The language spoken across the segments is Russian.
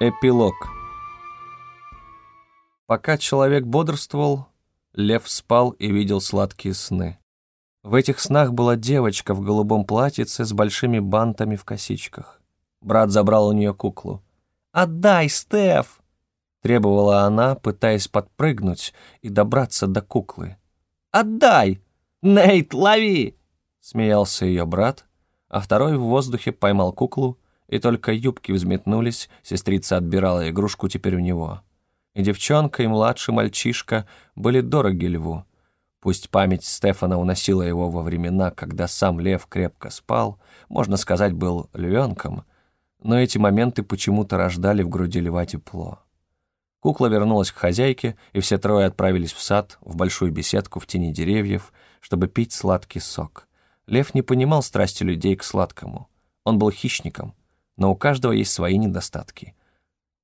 Эпилог Пока человек бодрствовал, лев спал и видел сладкие сны. В этих снах была девочка в голубом платьице с большими бантами в косичках. Брат забрал у нее куклу. «Отдай, Стеф!» — требовала она, пытаясь подпрыгнуть и добраться до куклы. «Отдай! Нейт, лови!» — смеялся ее брат, а второй в воздухе поймал куклу, и только юбки взметнулись, сестрица отбирала игрушку теперь у него. И девчонка, и младший мальчишка были дороги льву. Пусть память Стефана уносила его во времена, когда сам лев крепко спал, можно сказать, был львенком, но эти моменты почему-то рождали в груди льва тепло. Кукла вернулась к хозяйке, и все трое отправились в сад, в большую беседку в тени деревьев, чтобы пить сладкий сок — Лев не понимал страсти людей к сладкому. Он был хищником, но у каждого есть свои недостатки.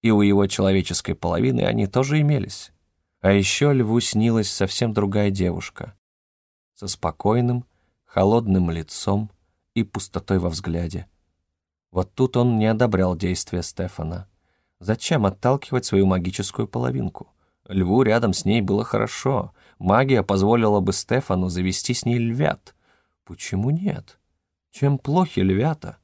И у его человеческой половины они тоже имелись. А еще льву снилась совсем другая девушка. Со спокойным, холодным лицом и пустотой во взгляде. Вот тут он не одобрял действия Стефана. Зачем отталкивать свою магическую половинку? Льву рядом с ней было хорошо. Магия позволила бы Стефану завести с ней львят — Почему нет? Чем плохи львята?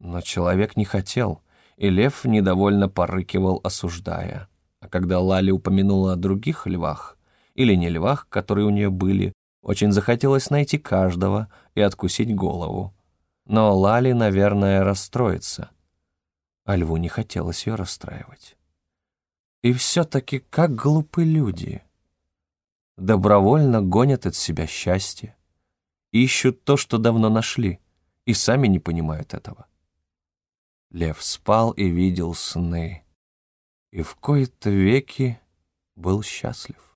Но человек не хотел, и лев недовольно порыкивал, осуждая. А когда Лали упомянула о других львах, или не львах, которые у нее были, очень захотелось найти каждого и откусить голову. Но Лали, наверное, расстроится. А льву не хотелось ее расстраивать. И все-таки как глупы люди. Добровольно гонят от себя счастье, ищут то, что давно нашли, и сами не понимают этого. Лев спал и видел сны, и в кои-то веки был счастлив.